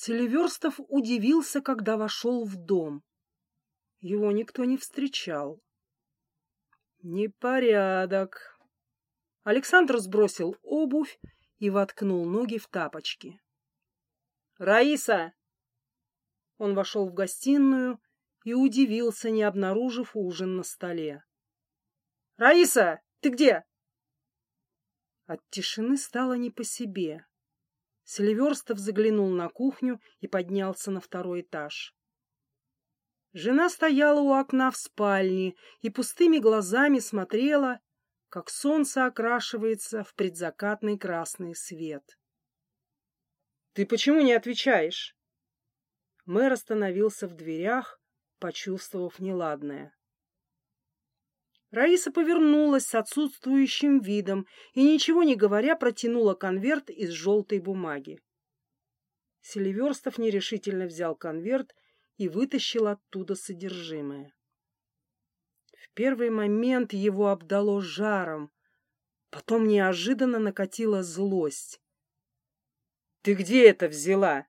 Селиверстов удивился, когда вошел в дом. Его никто не встречал. Непорядок. Александр сбросил обувь и воткнул ноги в тапочки. «Раиса!» Он вошел в гостиную и удивился, не обнаружив ужин на столе. «Раиса, ты где?» От тишины стало не по себе. Селиверстов заглянул на кухню и поднялся на второй этаж. Жена стояла у окна в спальне и пустыми глазами смотрела, как солнце окрашивается в предзакатный красный свет. — Ты почему не отвечаешь? Мэр остановился в дверях, почувствовав неладное. Раиса повернулась с отсутствующим видом и, ничего не говоря, протянула конверт из желтой бумаги. Селиверстов нерешительно взял конверт и вытащил оттуда содержимое. В первый момент его обдало жаром, потом неожиданно накатила злость. — Ты где это взяла?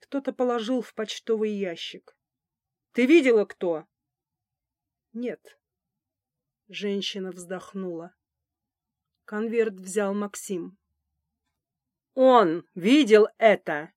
Кто-то положил в почтовый ящик. — Ты видела, кто? Нет. Женщина вздохнула. Конверт взял Максим. Он видел это.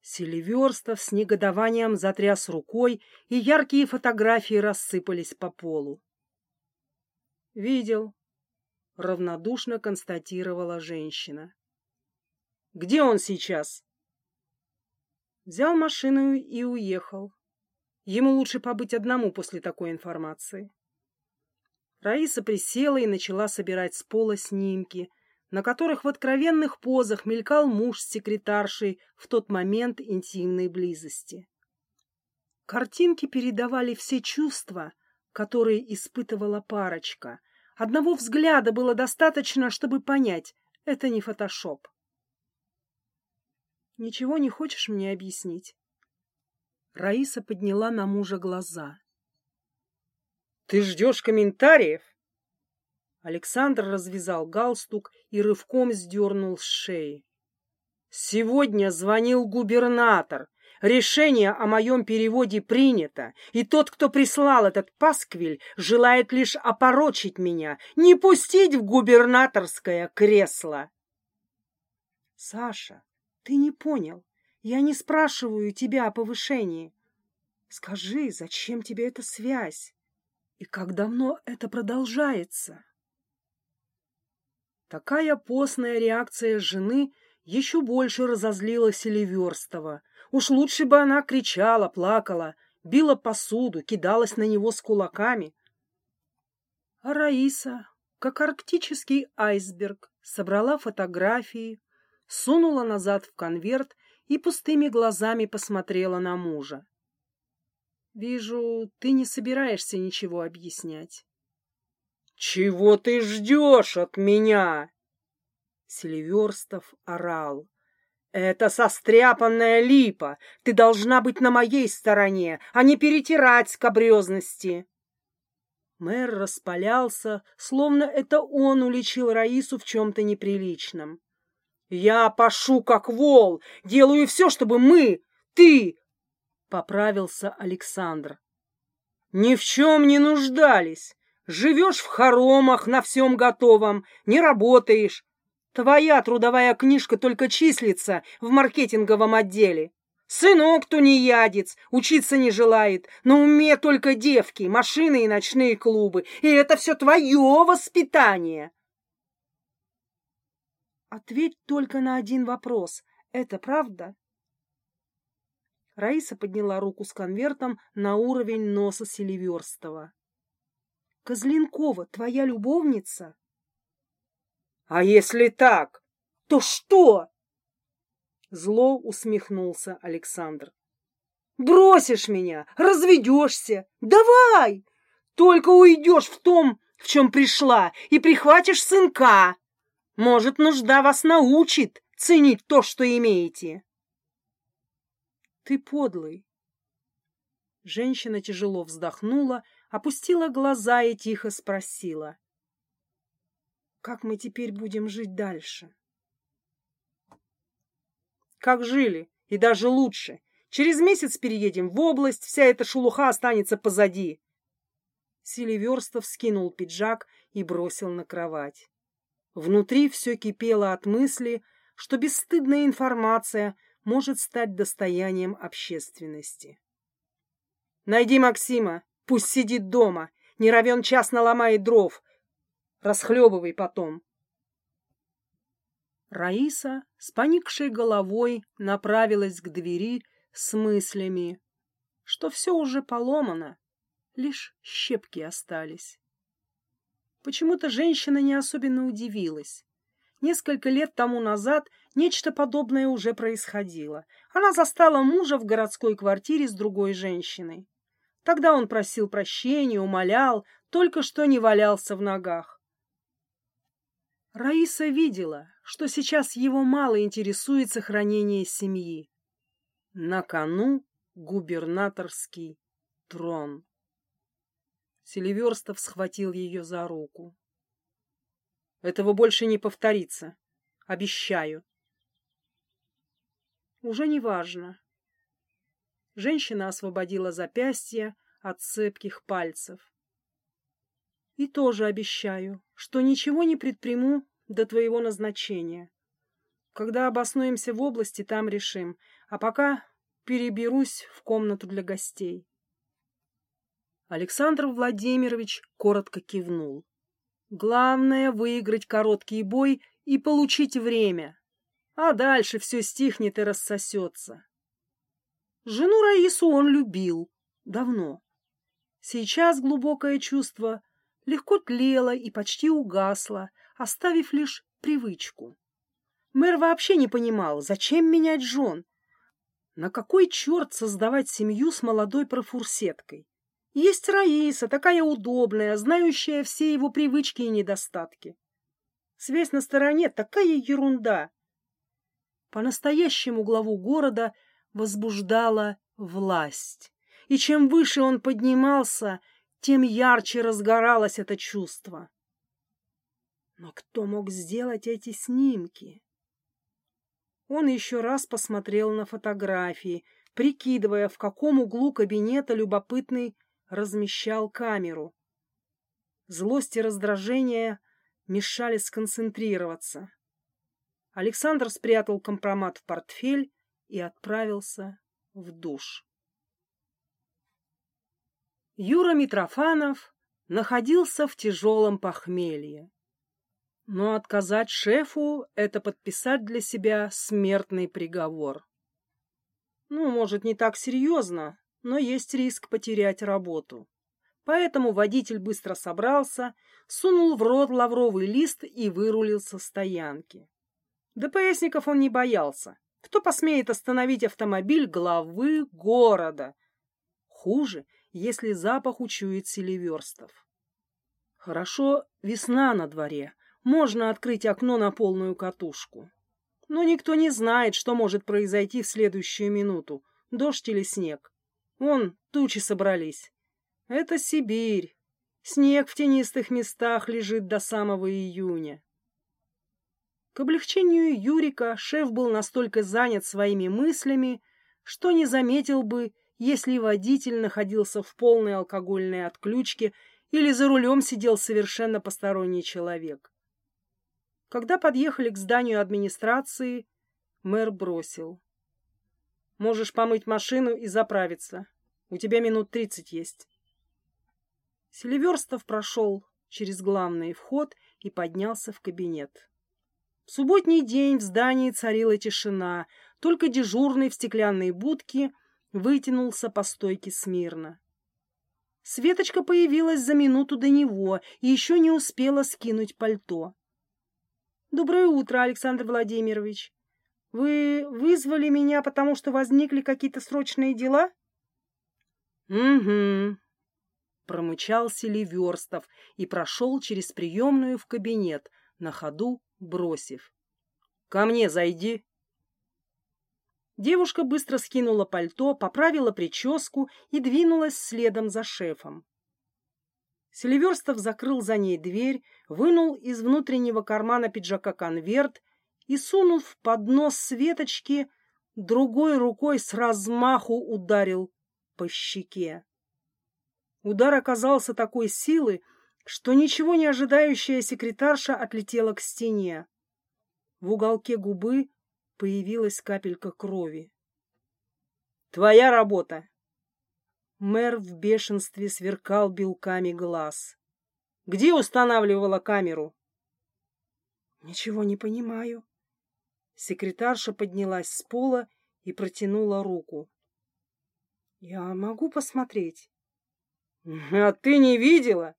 Селиверстов с негодованием затряс рукой, и яркие фотографии рассыпались по полу. Видел, равнодушно констатировала женщина. Где он сейчас? Взял машину и уехал. Ему лучше побыть одному после такой информации. Раиса присела и начала собирать с пола снимки, на которых в откровенных позах мелькал муж с секретаршей в тот момент интимной близости. Картинки передавали все чувства, которые испытывала парочка. Одного взгляда было достаточно, чтобы понять — это не фотошоп. «Ничего не хочешь мне объяснить?» Раиса подняла на мужа глаза. «Ты ждешь комментариев?» Александр развязал галстук и рывком сдернул с шеи. «Сегодня звонил губернатор. Решение о моем переводе принято, и тот, кто прислал этот пасквиль, желает лишь опорочить меня, не пустить в губернаторское кресло». «Саша, ты не понял. Я не спрашиваю тебя о повышении. Скажи, зачем тебе эта связь? И как давно это продолжается? Такая постная реакция жены еще больше разозлила Селиверстова. Уж лучше бы она кричала, плакала, била посуду, кидалась на него с кулаками. А Раиса, как арктический айсберг, собрала фотографии, сунула назад в конверт и пустыми глазами посмотрела на мужа. «Вижу, ты не собираешься ничего объяснять». «Чего ты ждешь от меня?» Селиверстов орал. «Это состряпанная липа! Ты должна быть на моей стороне, а не перетирать скобрезности!» Мэр распалялся, словно это он уличил Раису в чем-то неприличном. Я пашу как вол, делаю все, чтобы мы, ты, — поправился Александр. Ни в чем не нуждались. Живешь в хоромах на всем готовом, не работаешь. Твоя трудовая книжка только числится в маркетинговом отделе. Сынок тунеядец, учиться не желает, на уме только девки, машины и ночные клубы. И это все твое воспитание. Ответь только на один вопрос. Это правда? Раиса подняла руку с конвертом на уровень носа Селиверстова. Козленкова твоя любовница? А если так, то что? Зло усмехнулся Александр. Бросишь меня, разведешься. Давай! Только уйдешь в том, в чем пришла, и прихватишь сынка. Может, нужда вас научит ценить то, что имеете. Ты подлый. Женщина тяжело вздохнула, опустила глаза и тихо спросила. Как мы теперь будем жить дальше? как жили, и даже лучше. Через месяц переедем в область, вся эта шелуха останется позади. Селиверстов скинул пиджак и бросил на кровать. Внутри все кипело от мысли, что бесстыдная информация может стать достоянием общественности. «Найди Максима, пусть сидит дома, не равен час наломает дров. Расхлебывай потом». Раиса с поникшей головой направилась к двери с мыслями, что все уже поломано, лишь щепки остались. Почему-то женщина не особенно удивилась. Несколько лет тому назад нечто подобное уже происходило. Она застала мужа в городской квартире с другой женщиной. Тогда он просил прощения, умолял, только что не валялся в ногах. Раиса видела, что сейчас его мало интересует сохранение семьи. На кону губернаторский трон. Селиверстов схватил ее за руку. Этого больше не повторится. Обещаю. Уже не важно. Женщина освободила запястье от цепких пальцев. И тоже обещаю, что ничего не предприму до твоего назначения. Когда обоснуемся в области, там решим. А пока переберусь в комнату для гостей. Александр Владимирович коротко кивнул. Главное — выиграть короткий бой и получить время. А дальше все стихнет и рассосется. Жену Раису он любил. Давно. Сейчас глубокое чувство легко тлело и почти угасло, оставив лишь привычку. Мэр вообще не понимал, зачем менять жен. На какой черт создавать семью с молодой профурсеткой? Есть Раиса, такая удобная, знающая все его привычки и недостатки. Связь на стороне — такая ерунда. По-настоящему главу города возбуждала власть. И чем выше он поднимался, тем ярче разгоралось это чувство. Но кто мог сделать эти снимки? Он еще раз посмотрел на фотографии, прикидывая, в каком углу кабинета любопытный размещал камеру. Злость и раздражение мешали сконцентрироваться. Александр спрятал компромат в портфель и отправился в душ. Юра Митрофанов находился в тяжелом похмелье. Но отказать шефу — это подписать для себя смертный приговор. Ну, может, не так серьезно, но есть риск потерять работу. Поэтому водитель быстро собрался, сунул в рот лавровый лист и вырулил со стоянки. ДПСников он не боялся. Кто посмеет остановить автомобиль главы города? Хуже, если запах учует селиверстов. Хорошо, весна на дворе. Можно открыть окно на полную катушку. Но никто не знает, что может произойти в следующую минуту. Дождь или снег. Вон, тучи собрались. Это Сибирь. Снег в тенистых местах лежит до самого июня. К облегчению Юрика шеф был настолько занят своими мыслями, что не заметил бы, если водитель находился в полной алкогольной отключке или за рулем сидел совершенно посторонний человек. Когда подъехали к зданию администрации, мэр бросил. «Можешь помыть машину и заправиться. У тебя минут тридцать есть. Селиверстов прошел через главный вход и поднялся в кабинет. В субботний день в здании царила тишина, только дежурный в стеклянной будке вытянулся по стойке смирно. Светочка появилась за минуту до него и еще не успела скинуть пальто. «Доброе утро, Александр Владимирович. Вы вызвали меня, потому что возникли какие-то срочные дела?» «Угу», — промычал Селиверстов и прошел через приемную в кабинет, на ходу бросив. «Ко мне зайди». Девушка быстро скинула пальто, поправила прическу и двинулась следом за шефом. Селиверстов закрыл за ней дверь, вынул из внутреннего кармана пиджака конверт и, сунув под нос Светочки, другой рукой с размаху ударил по щеке. Удар оказался такой силы, что ничего не ожидающая секретарша отлетела к стене. В уголке губы появилась капелька крови. «Твоя работа!» Мэр в бешенстве сверкал белками глаз. «Где устанавливала камеру?» «Ничего не понимаю». Секретарша поднялась с пола и протянула руку. «Я могу посмотреть?» «А ты не видела?»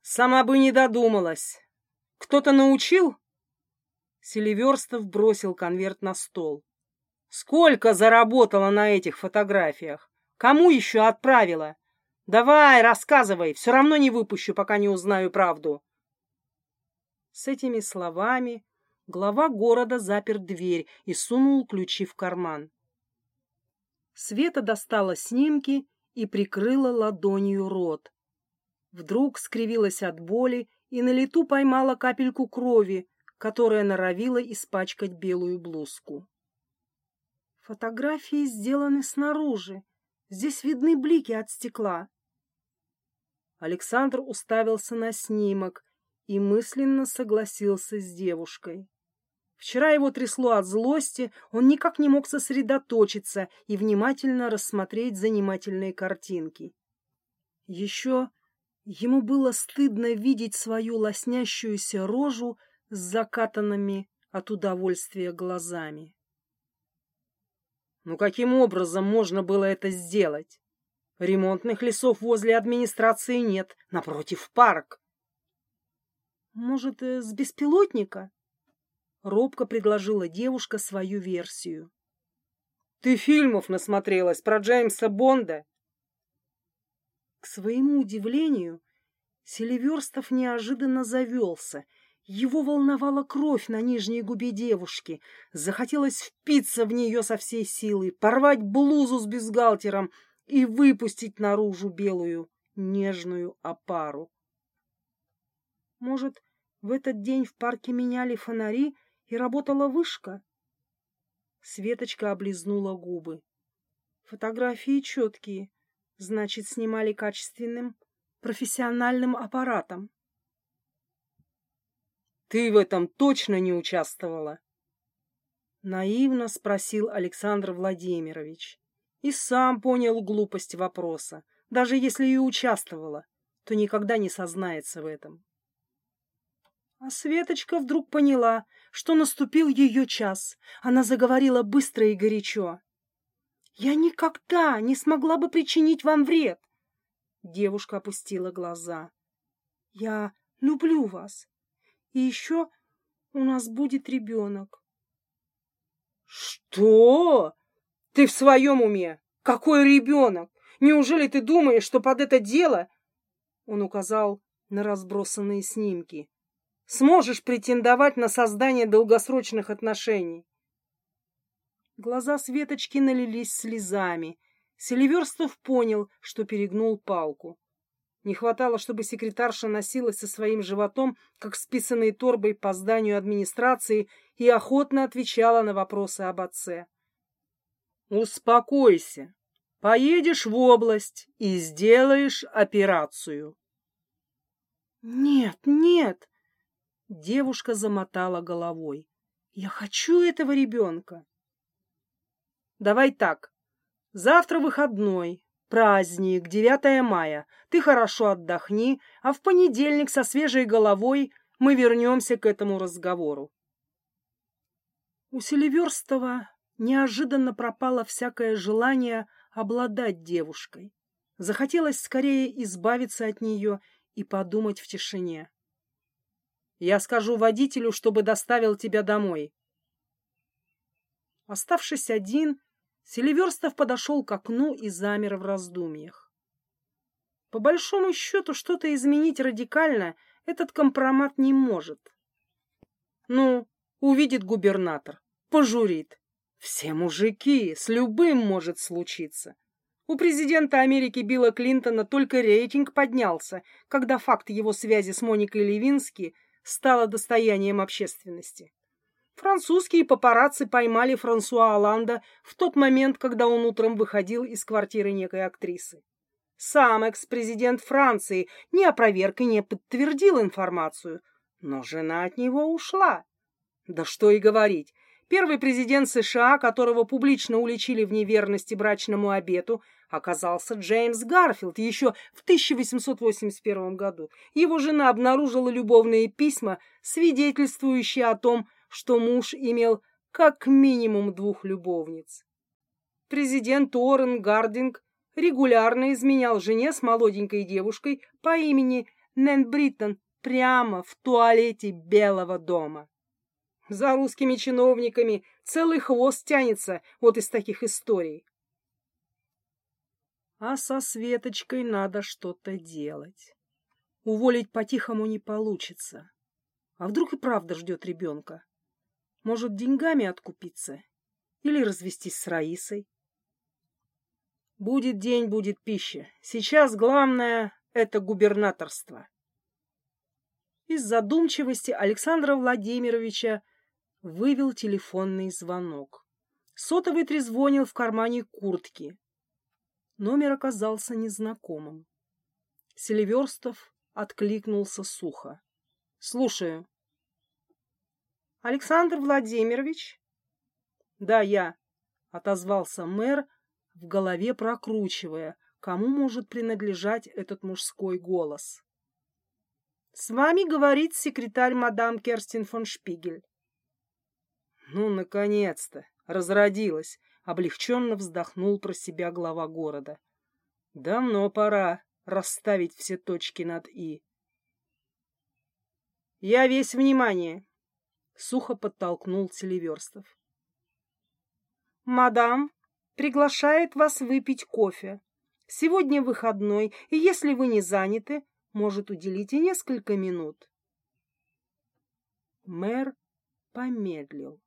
«Сама бы не додумалась. Кто-то научил?» Селиверстов бросил конверт на стол. «Сколько заработала на этих фотографиях? Кому еще отправила? Давай, рассказывай, все равно не выпущу, пока не узнаю правду». С этими словами глава города запер дверь и сунул ключи в карман. Света достала снимки и прикрыла ладонью рот. Вдруг скривилась от боли и на лету поймала капельку крови, которая норовила испачкать белую блузку. Фотографии сделаны снаружи. Здесь видны блики от стекла. Александр уставился на снимок и мысленно согласился с девушкой. Вчера его трясло от злости, он никак не мог сосредоточиться и внимательно рассмотреть занимательные картинки. Еще ему было стыдно видеть свою лоснящуюся рожу с закатанными от удовольствия глазами. Ну каким образом можно было это сделать? Ремонтных лесов возле администрации нет, напротив парк. Может, э, с беспилотника? Робко предложила девушка свою версию. Ты фильмов насмотрелась про Джеймса Бонда? К своему удивлению, Селиверстов неожиданно завелся. Его волновала кровь на нижней губе девушки. Захотелось впиться в нее со всей силы, порвать блузу с бюстгальтером и выпустить наружу белую нежную опару. Может, в этот день в парке меняли фонари и работала вышка? Светочка облизнула губы. Фотографии четкие, значит, снимали качественным, профессиональным аппаратом. Ты в этом точно не участвовала? Наивно спросил Александр Владимирович. И сам понял глупость вопроса. Даже если и участвовала, то никогда не сознается в этом. А Светочка вдруг поняла, что наступил ее час. Она заговорила быстро и горячо. «Я никогда не смогла бы причинить вам вред!» Девушка опустила глаза. «Я люблю вас. И еще у нас будет ребенок». «Что? Ты в своем уме? Какой ребенок? Неужели ты думаешь, что под это дело...» Он указал на разбросанные снимки сможешь претендовать на создание долгосрочных отношений. Глаза Светочки налились слезами. Селиверстов понял, что перегнул палку. Не хватало, чтобы секретарша носилась со своим животом, как с торбой по зданию администрации и охотно отвечала на вопросы об отце. «Успокойся. Поедешь в область и сделаешь операцию». «Нет, нет!» Девушка замотала головой. Я хочу этого ребенка. Давай так. Завтра выходной, праздник, 9 мая. Ты хорошо отдохни, а в понедельник со свежей головой мы вернемся к этому разговору. У Селиверстова неожиданно пропало всякое желание обладать девушкой. Захотелось скорее избавиться от нее и подумать в тишине. Я скажу водителю, чтобы доставил тебя домой. Оставшись один, Селиверстов подошел к окну и замер в раздумьях. По большому счету, что-то изменить радикально этот компромат не может. Ну, увидит губернатор, пожурит. Все мужики, с любым может случиться. У президента Америки Билла Клинтона только рейтинг поднялся, когда факт его связи с Моникой Левински стало достоянием общественности. Французские папарацци поймали Франсуа Оланда в тот момент, когда он утром выходил из квартиры некой актрисы. Сам экс-президент Франции не опроверг и не подтвердил информацию, но жена от него ушла. Да что и говорить, первый президент США, которого публично уличили в неверности брачному обету, оказался Джеймс Гарфилд еще в 1881 году. Его жена обнаружила любовные письма, свидетельствующие о том, что муж имел как минимум двух любовниц. Президент Уоррен Гардинг регулярно изменял жене с молоденькой девушкой по имени Нэн Бриттон прямо в туалете Белого дома. За русскими чиновниками целый хвост тянется вот из таких историй. А со Светочкой надо что-то делать. Уволить по-тихому не получится. А вдруг и правда ждет ребенка? Может, деньгами откупиться? Или развестись с Раисой? Будет день, будет пища. Сейчас главное — это губернаторство. Из задумчивости Александра Владимировича вывел телефонный звонок. Сотовый трезвонил в кармане куртки. Номер оказался незнакомым. Селиверстов откликнулся сухо. — Слушаю. — Александр Владимирович? — Да, я, — отозвался мэр, в голове прокручивая, кому может принадлежать этот мужской голос. — С вами говорит секретарь мадам Керстин фон Шпигель. — Ну, наконец-то! Разродилась! — облегченно вздохнул про себя глава города. — Давно пора расставить все точки над «и». — Я весь внимание! сухо подтолкнул Селиверстов. Мадам приглашает вас выпить кофе. Сегодня выходной, и если вы не заняты, может, уделите несколько минут. Мэр помедлил.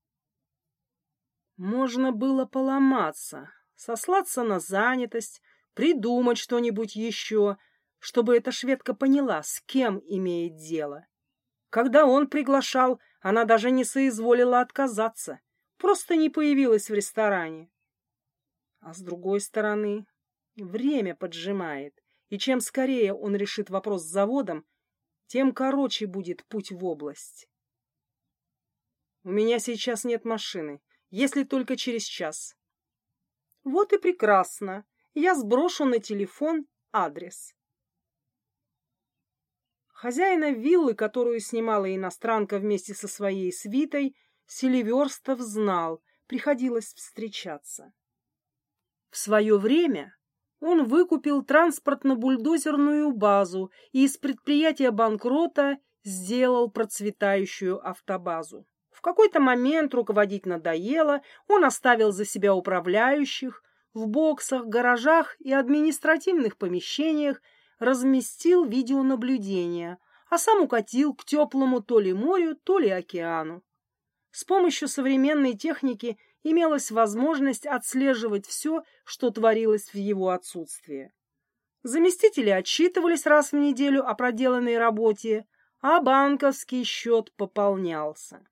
Можно было поломаться, сослаться на занятость, придумать что-нибудь еще, чтобы эта шведка поняла, с кем имеет дело. Когда он приглашал, она даже не соизволила отказаться, просто не появилась в ресторане. А с другой стороны, время поджимает, и чем скорее он решит вопрос с заводом, тем короче будет путь в область. У меня сейчас нет машины, если только через час. Вот и прекрасно. Я сброшу на телефон адрес. Хозяина виллы, которую снимала иностранка вместе со своей свитой, Селиверстов знал, приходилось встречаться. В свое время он выкупил транспортно-бульдозерную базу и из предприятия банкрота сделал процветающую автобазу. Какой-то момент руководить надоело, он оставил за себя управляющих, в боксах, гаражах и административных помещениях разместил видеонаблюдение, а сам укатил к теплому то ли морю, то ли океану. С помощью современной техники имелась возможность отслеживать все, что творилось в его отсутствие. Заместители отчитывались раз в неделю о проделанной работе, а банковский счет пополнялся.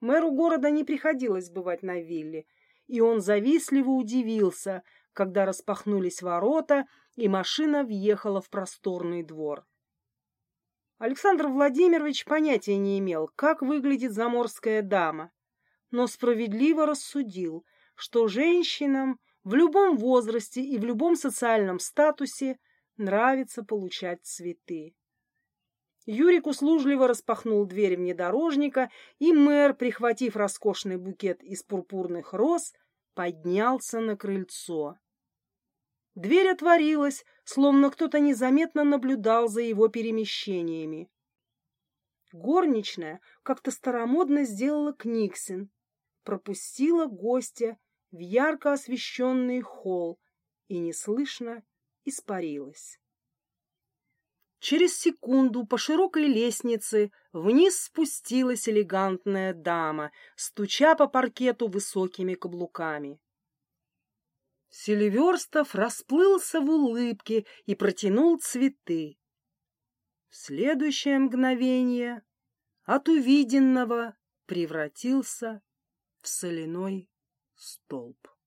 Мэру города не приходилось бывать на вилле, и он завистливо удивился, когда распахнулись ворота, и машина въехала в просторный двор. Александр Владимирович понятия не имел, как выглядит заморская дама, но справедливо рассудил, что женщинам в любом возрасте и в любом социальном статусе нравится получать цветы. Юрик услужливо распахнул дверь внедорожника, и мэр, прихватив роскошный букет из пурпурных роз, поднялся на крыльцо. Дверь отворилась, словно кто-то незаметно наблюдал за его перемещениями. Горничная как-то старомодно сделала книгсин, пропустила гостя в ярко освещенный холл и неслышно испарилась. Через секунду по широкой лестнице вниз спустилась элегантная дама, стуча по паркету высокими каблуками. Селиверстов расплылся в улыбке и протянул цветы. В следующее мгновение от увиденного превратился в соляной столб.